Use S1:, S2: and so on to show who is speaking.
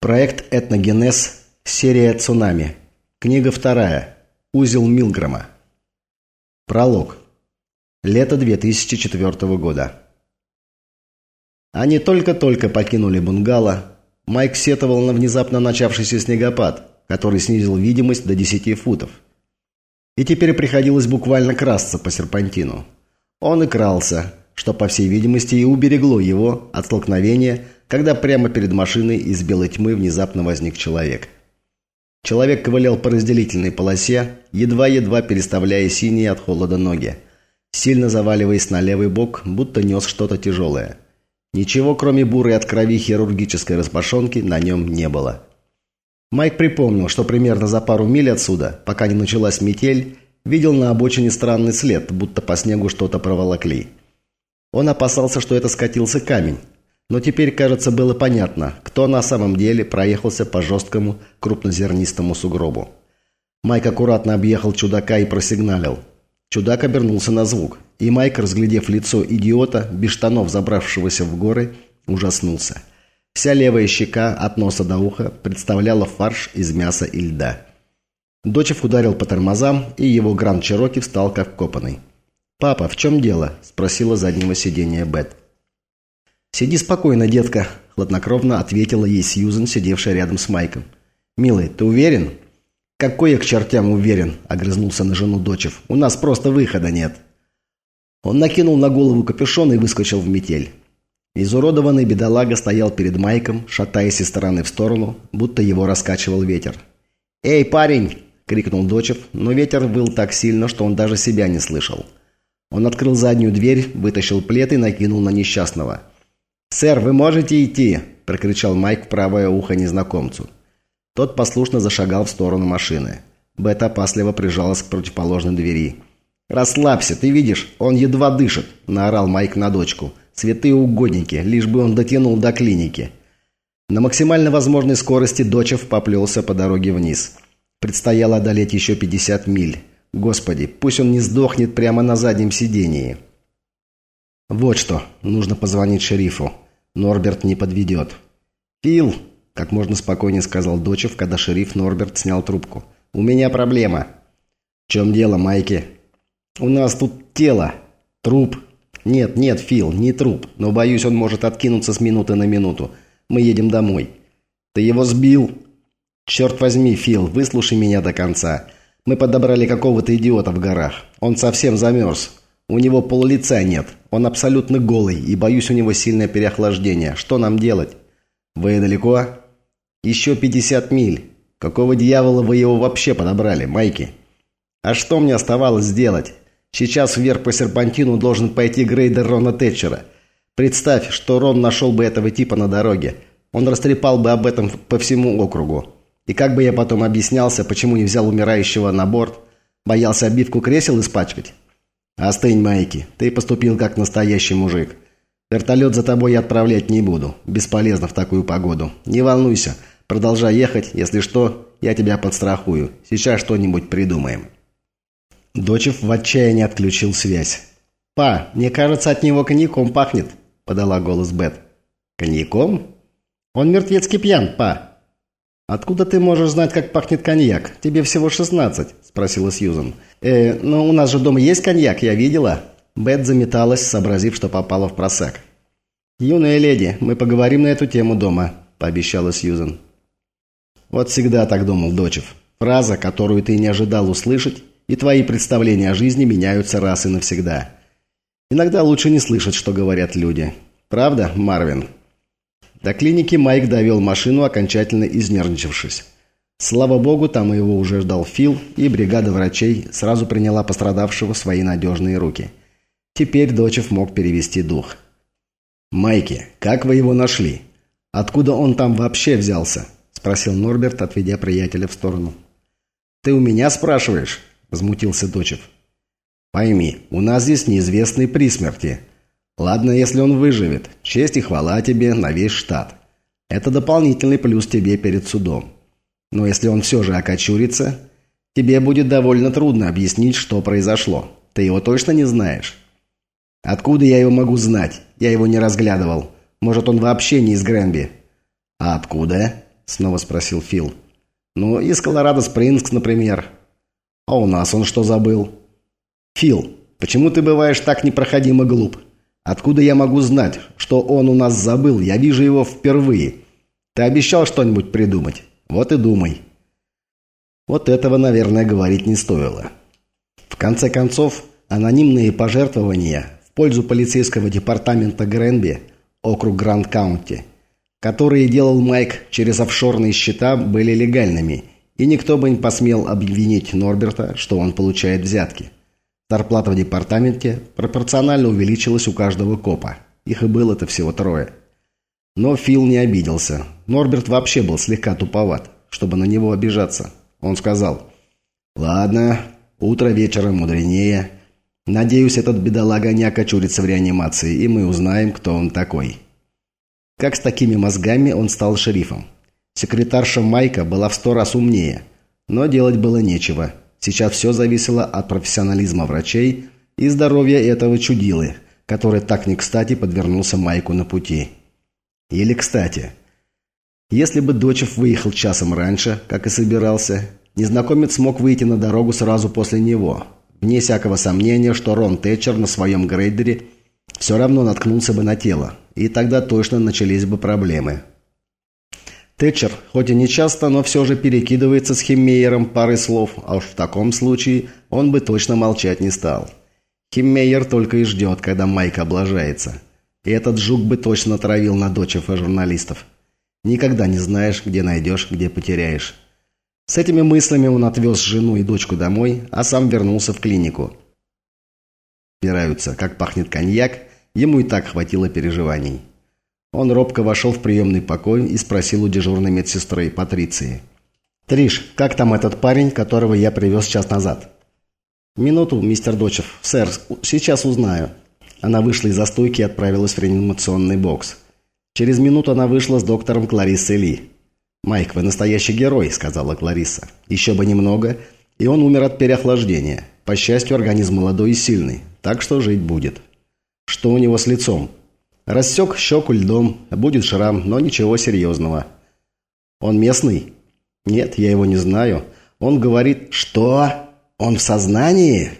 S1: Проект «Этногенез», серия «Цунами». Книга вторая. Узел Милгрома. Пролог. Лето 2004 года. Они только-только покинули бунгало. Майк сетовал на внезапно начавшийся снегопад, который снизил видимость до 10 футов. И теперь приходилось буквально красться по серпантину. Он и крался, что, по всей видимости, и уберегло его от столкновения когда прямо перед машиной из белой тьмы внезапно возник человек. Человек ковылял по разделительной полосе, едва-едва переставляя синие от холода ноги, сильно заваливаясь на левый бок, будто нес что-то тяжелое. Ничего, кроме бурой от крови хирургической распашонки, на нем не было. Майк припомнил, что примерно за пару миль отсюда, пока не началась метель, видел на обочине странный след, будто по снегу что-то проволокли. Он опасался, что это скатился камень, но теперь, кажется, было понятно, кто на самом деле проехался по жесткому крупнозернистому сугробу. Майк аккуратно объехал чудака и просигналил. Чудак обернулся на звук, и Майк, разглядев лицо идиота, без штанов забравшегося в горы, ужаснулся. Вся левая щека от носа до уха представляла фарш из мяса и льда. Дочев ударил по тормозам, и его Гранд Чероки встал как копанный. «Папа, в чем дело?» – спросила заднего сиденья Бет. «Сиди спокойно, детка», – хладнокровно ответила ей Сьюзен, сидевшая рядом с Майком. «Милый, ты уверен?» «Какой я к чертям уверен?» – огрызнулся на жену Дочев. «У нас просто выхода нет». Он накинул на голову капюшон и выскочил в метель. Изуродованный бедолага стоял перед Майком, шатаясь из стороны в сторону, будто его раскачивал ветер. «Эй, парень!» – крикнул Дочев, но ветер выл так сильно, что он даже себя не слышал. Он открыл заднюю дверь, вытащил плед и накинул на несчастного – «Сэр, вы можете идти!» – прокричал Майк в правое ухо незнакомцу. Тот послушно зашагал в сторону машины. Бет опасливо прижалась к противоположной двери. «Расслабься, ты видишь, он едва дышит!» – наорал Майк на дочку. «Святые угодники, лишь бы он дотянул до клиники!» На максимально возможной скорости Дочев поплелся по дороге вниз. Предстояло одолеть еще 50 миль. Господи, пусть он не сдохнет прямо на заднем сидении. «Вот что, нужно позвонить шерифу. Норберт не подведет». «Фил!» – как можно спокойнее сказал Дочев, когда шериф Норберт снял трубку. «У меня проблема». «В чем дело, Майки?» «У нас тут тело. Труп». «Нет, нет, Фил, не труп, но, боюсь, он может откинуться с минуты на минуту. Мы едем домой». «Ты его сбил?» «Черт возьми, Фил, выслушай меня до конца. Мы подобрали какого-то идиота в горах. Он совсем замерз. У него полулица нет. Он абсолютно голый, и боюсь, у него сильное переохлаждение. Что нам делать? Вы далеко? Еще 50 миль. Какого дьявола вы его вообще подобрали, Майки? А что мне оставалось сделать? Сейчас вверх по серпантину должен пойти грейдер Рона Тэтчера. Представь, что Рон нашел бы этого типа на дороге. Он растрепал бы об этом по всему округу. И как бы я потом объяснялся, почему не взял умирающего на борт? Боялся обивку кресел испачкать? «Остынь, Майки. Ты поступил как настоящий мужик. Вертолет за тобой я отправлять не буду. Бесполезно в такую погоду. Не волнуйся. Продолжай ехать. Если что, я тебя подстрахую. Сейчас что-нибудь придумаем». Дочев в отчаянии отключил связь. «Па, мне кажется, от него коньяком пахнет», – подала голос Бет. «Коньяком? Он мертвецкий пьян, па». «Откуда ты можешь знать, как пахнет коньяк? Тебе всего шестнадцать», – спросила Сьюзан. «Э, ну у нас же дома есть коньяк, я видела». Бет заметалась, сообразив, что попала в просак. «Юная леди, мы поговорим на эту тему дома», – пообещала Сьюзан. «Вот всегда так думал Дочев. Фраза, которую ты не ожидал услышать, и твои представления о жизни меняются раз и навсегда. Иногда лучше не слышать, что говорят люди. Правда, Марвин?» До клиники Майк довел машину, окончательно изнервничавшись. Слава богу, там его уже ждал Фил, и бригада врачей сразу приняла пострадавшего в свои надежные руки. Теперь Дочев мог перевести дух. «Майки, как вы его нашли? Откуда он там вообще взялся?» – спросил Норберт, отведя приятеля в сторону. «Ты у меня спрашиваешь?» – возмутился Дочев. «Пойми, у нас здесь неизвестный при смерти. Ладно, если он выживет. Честь и хвала тебе на весь штат. Это дополнительный плюс тебе перед судом. Но если он все же окочурится, тебе будет довольно трудно объяснить, что произошло. Ты его точно не знаешь? Откуда я его могу знать? Я его не разглядывал. Может, он вообще не из Гренби? А откуда? – снова спросил Фил. «Ну, из Колорадо-Спрингс, например». «А у нас он что забыл?» «Фил, почему ты бываешь так непроходимо глуп? Откуда я могу знать, что он у нас забыл? Я вижу его впервые. Ты обещал что-нибудь придумать? Вот и думай». Вот этого, наверное, говорить не стоило. В конце концов, анонимные пожертвования в пользу полицейского департамента Гренби, округ Гранд-Каунти, которые делал Майк через офшорные счета, были легальными, и никто бы не посмел обвинить Норберта, что он получает взятки. Зарплата в департаменте пропорционально увеличилась у каждого копа. Их и было-то всего трое. Но Фил не обиделся. Норберт вообще был слегка туповат, чтобы на него обижаться. Он сказал, «Ладно, утро вечера мудренее. Надеюсь, этот бедолага не окочурится в реанимации, и мы узнаем, кто он такой». Как с такими мозгами он стал шерифом? Секретарша Майка была в сто раз умнее, но делать было нечего. Сейчас все зависело от профессионализма врачей и здоровья этого чудилы, который так не кстати подвернулся Майку на пути. Или кстати. Если бы Дочев выехал часом раньше, как и собирался, незнакомец мог выйти на дорогу сразу после него. Вне всякого сомнения, что Рон Тэтчер на своем грейдере все равно наткнулся бы на тело, и тогда точно начались бы проблемы. Тэтчер, хоть и не часто, но все же перекидывается с Химмейером парой слов, а уж в таком случае он бы точно молчать не стал. Химмейер только и ждет, когда Майк облажается. И этот жук бы точно травил на дочев и журналистов. Никогда не знаешь, где найдешь, где потеряешь. С этими мыслями он отвез жену и дочку домой, а сам вернулся в клинику. Пираются, как пахнет коньяк, ему и так хватило переживаний. Он робко вошел в приемный покой и спросил у дежурной медсестры Патриции. «Триш, как там этот парень, которого я привез час назад?» «Минуту, мистер Дочев. Сэр, сейчас узнаю». Она вышла из застойки и отправилась в реанимационный бокс. Через минуту она вышла с доктором Клариссой Ли. «Майк, вы настоящий герой», — сказала Клариса. «Еще бы немного, и он умер от переохлаждения. По счастью, организм молодой и сильный, так что жить будет». «Что у него с лицом?» «Рассек щеку льдом, будет шрам, но ничего серьезного». «Он местный?» «Нет, я его не знаю. Он говорит, что? Он в сознании?»